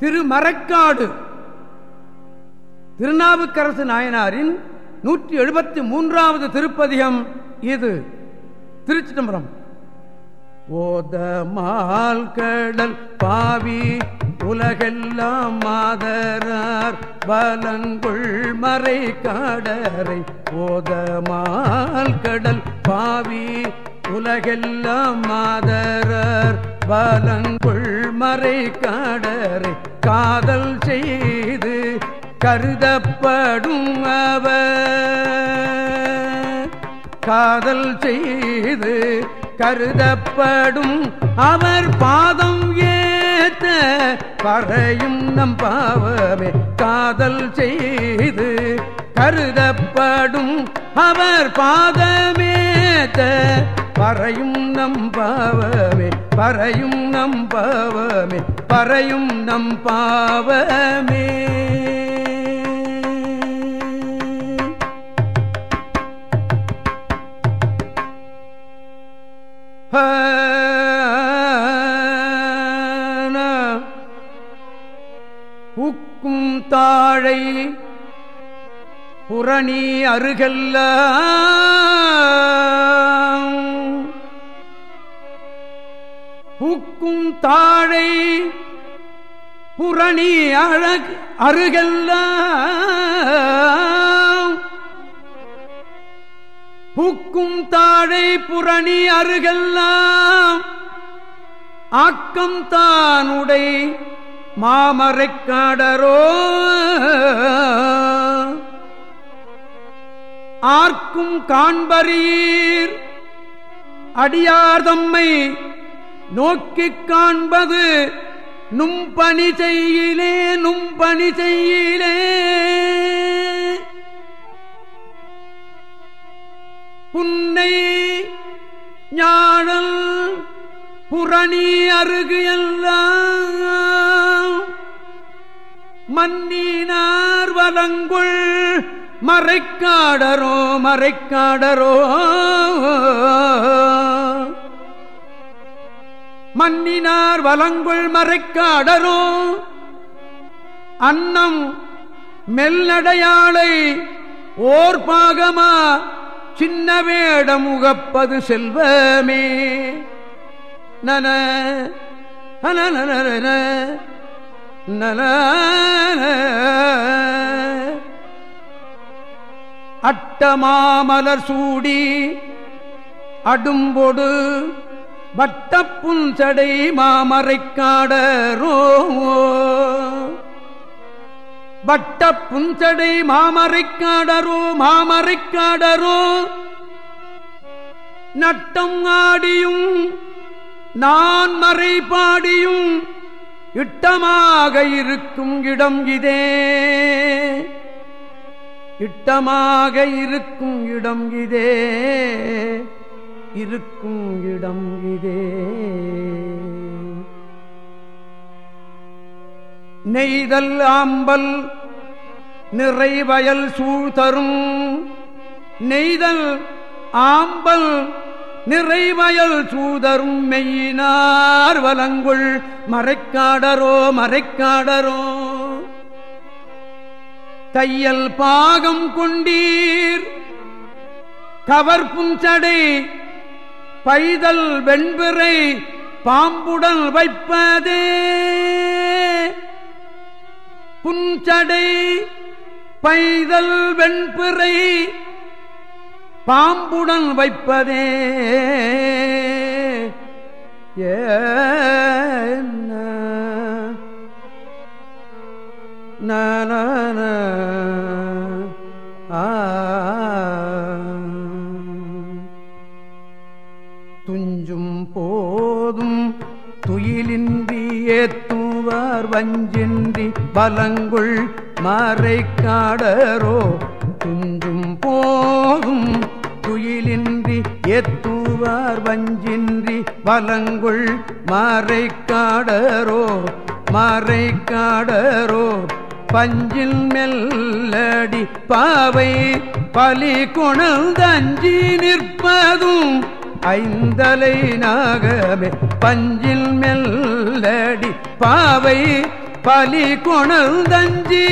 திருமறைக்காடு. திருநாவுக்கரசு நாயனாரின் நூற்றி எழுபத்தி மூன்றாவது திருப்பதிகம் இது. திருச்சி தம்பரம் ஓதமால் கடல் பாவி உலகெல்லாம் மாதரார் பலங்குள் மறை காடரை. ஓதமால் கடல் பாவி உலகெல்லாம் மாதரார் பலங்குள் மறை காடரை காதல் செய்து கருதப்படும் அவர். காதல் செய்து கருதப்படும் அவர் பாதம் ஏத்த பறையும் நம் பாவமே. காதல் செய்து கருதப்படும் அவர் பாதமேத்த பறையும் நம் பாவமே பறையும் நம் பாவமே பறையும் நம் பாவமே. உக்கும் தாழை புரணி அருகல்ல பூக்கும் தாழை புரணி அழகு அருகல்ல பூக்கும் தாழை புரணி அருகெல்லாம். ஆக்கம் தானுடை மாமரைக்காடரோ ஆர்க்கும் காண்பரீர் அடியார்தம்மை நோக்கிக் காண்பது நும்பணி செய்யிலே நும்பணி செய்யிலே. புன்னை ஞாழல் புரணி அருகு எல்லாம் மன்னினார் வலங்குள் மறைக்காடரோ மறைக்காடரோ. மன்னினார் வலங்குள் மறைக்காடரோ அன்னம் மெல்லடையாளை ஓர் பாகமா சின்ன வேடம் உகப்பது செல்வமே நன நன நன. அட்டமாமலர் சூடி அடும்பொடு வட்டப்புஞ்சடை மாமரைக்காடரோ வட்ட புஞ்சடை மாமரைக்காடரோ மாமரைக்காடரோ நட்டம் ஆடியும் நான் மறை பாடியும் இட்டமாக இருக்கும் இடம் இதே. இட்டமாக இருக்கும் இடம் இதே. இருக்கும் இடம் இதே. நெய்தல் ஆம்பல் நிறைவயல் சூழ்தரும் நெய்தல் ஆம்பல் நிறைவயல் சூதரும் மெய்யினார் வலங்குள் மறைக்காடரோ மறைக்காடரோ. தையல் பாகம் கொண்டீர். கவர் புஞ்சடை பைதல் வெண்பிறை பாம்புடன் வைப்பதே. புஞ்சடை பைதல் வெண்பிறை பாம்புடன் வைப்பதே. ஏ நன வஞ்சின்றி பலங்குள் மறை காடரோ துஞ்சும் போதும் துயிலின்றி எத்துவார் வஞ்சின்றி பலங்குள் மறை காடரோ மறை காடரோ பஞ்சில் மெல்லடி பாவை பலி கொணந்தஞ்சி நிற்பதும் ஐந்தலை நாகமே பஞ்சில் மெல்ல சொல்லடி பாவை பலி கொணர்ந்தஞ்சி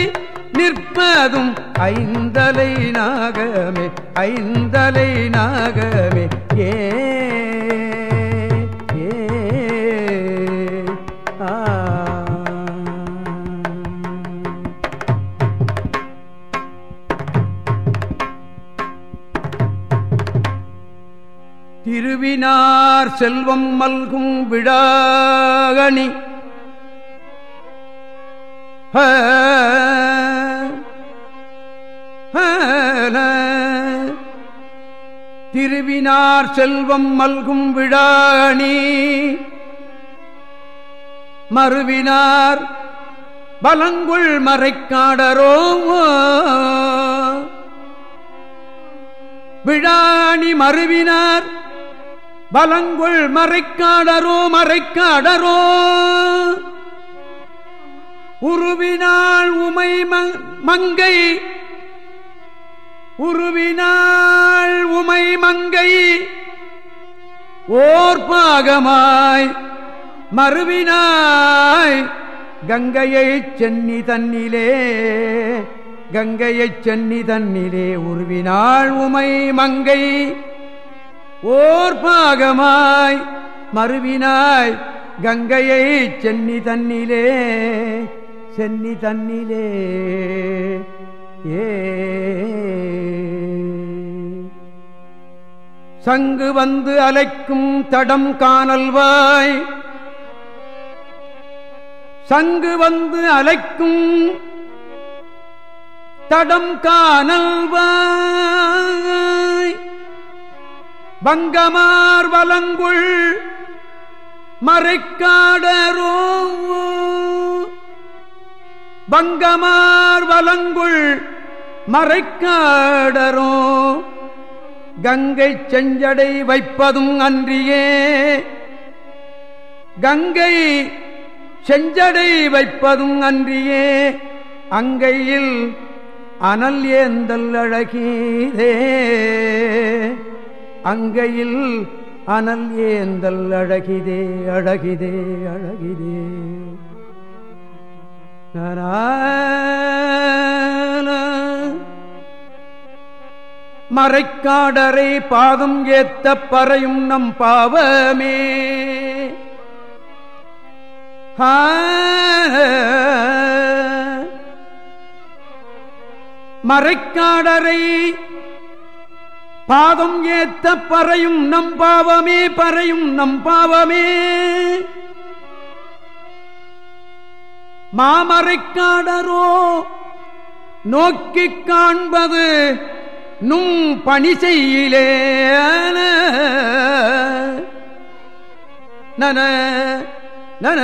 நிற்பதும் ஐந்தலை நாகமே ஐந்தலை நாகமே. ஏ, திருவினார் செல்வம் மல்கும் விழாகணி திருவினார் செல்வம் மல்கும் விடாணி மறுவினார் பலங்குள் மறைக்காடரோ விழாணி மறுவினார் பலங்குள் மறைக்காடரோ மறைக்காடரோ. உருவினால் உமை மங்கை. உருவினால் உமை மங்கை. ஓர்பாகமாய் மறுவினாய் கங்கையை சென்னி தன்னிலே. கங்கையை சென்னி தன்னிலே உருவினாள் உமை மங்கை. ஓர் பாகமாய் மறுவினாய் கங்கையை சென்னி தன்னிலே சென்னி தன்னிலே. ஏ. சங்கு வந்து அலைக்கும் தடம் காணல்வாய் சங்கு வந்து அலைக்கும் தடம் காணல்வாய் வங்கமார் வலங்குள் மறைக்காடரோ. வங்கமார் வலங்குள் மறைக்காடரோ. கங்கை செஞ்சடை வைப்பதும் அன்றியே. கங்கை செஞ்சடை வைப்பதும் அன்றியே. அங்கையில் அனல் ஏந்தல் அழகீதே. அங்கையில் அனல் ஏந்தல் அழகிதே அழகிதே அழகிதே. மறைக்காடரை பாதம் ஏத்த பறையும் நம் பாவமே. மறைக்காடரை பாதம் ஏத்த பறையும் நம் பாவமே பறையும் நம் பாவமே. மாமரைக்காடரோ நோக்கி காண்பது நும் பணி செய்யிலே நன நன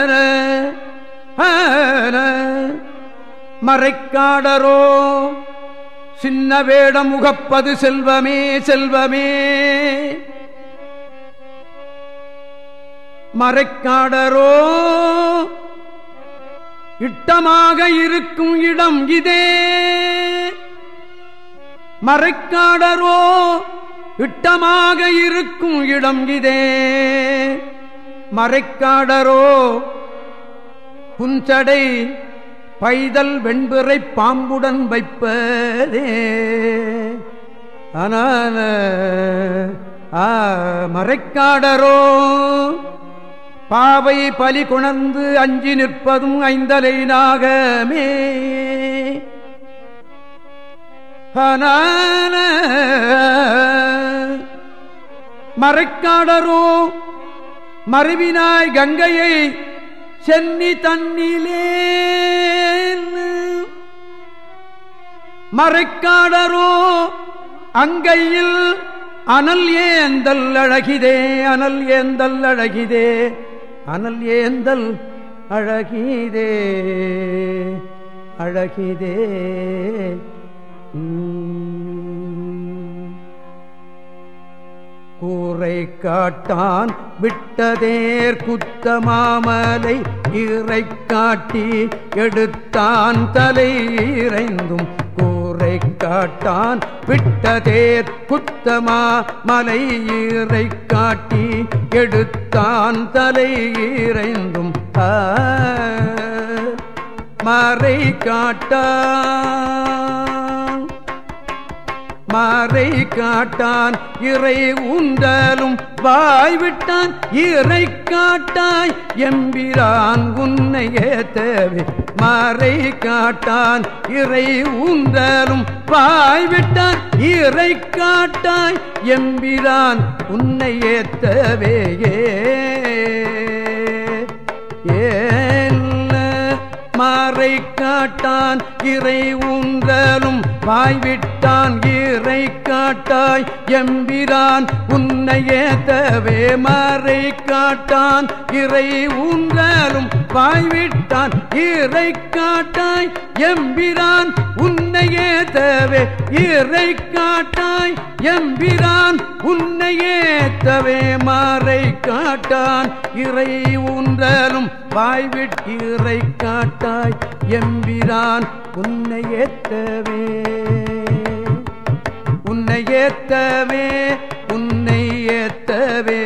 மறைக்காடரோ சின்ன வேடம் முகப்பது செல்வமே செல்வமே. மறைக்காடரோ இட்டமாக இருக்கும் இடம் இதே. மறைக்காடரோ இட்டமாக இருக்கும் இடம் இதே. மறைக்காடரோ புஞ்சடை பைதல் வெண்பிறை பாம்புடன் வைப்பதே. ஆனால் ஆ மறைக்காடரோ. பாவை பலி குணர்ந்து அஞ்சி நிற்பதும் ஐந்தலை நாகமே. மறைக்காடரோ. மறைவினாய் கங்கையை சென்னி தன்னிலே மறைக்காடரோ? அங்கையில் அனல் ஏந்தல் அழகிதே அனல் ஏந்தல் அழகிதே அனல் ஏந்தல் அழகிதே அழகிதே. கூரை காட்டான் விட்டதேர் குத்த மாமலை இறை காட்டி எடுத்தான் தலை இறைந்தும் கூரை காட்டான் விட்டதேர் குத்தமா மலையீரை காட்டி எடுத்தான் தலையீரைந்தும் மறை காட்டான். மறை காட்டான் இறை உண்டலும் வாய்விட்டான் இறை காட்டாய் எம்பிரான் உன்னையே தேவை மறை காட்டான். இறை உண்டலும் பாய்விட்டான் இறை காட்டாய் எம்பிதான் உன்னை ஏத்தவேயே ஏன் மறை காட்டான்? இறை உன்றலும் வாய்விட்டான் ஈரை காட்டாய் எம்பிரான். உன்னை ஏத்தவே மாறை காட்டான். இறை ஊன்றாலும் வாய்விட்டான் ஈரை காட்டாய் எம்பிரான். உன்னை ஏத்தவே ஈரை காட்டாய் எம்பிரான். உன்னை ஏத்தவே மாறை காட்டான். இறை உன்றலும் வாய்விட்டு இறை காட்டாய் எம்பிரான். உன்னை ஏத்தவே உன்னை ஏத்தவே உன்னை ஏத்தவே.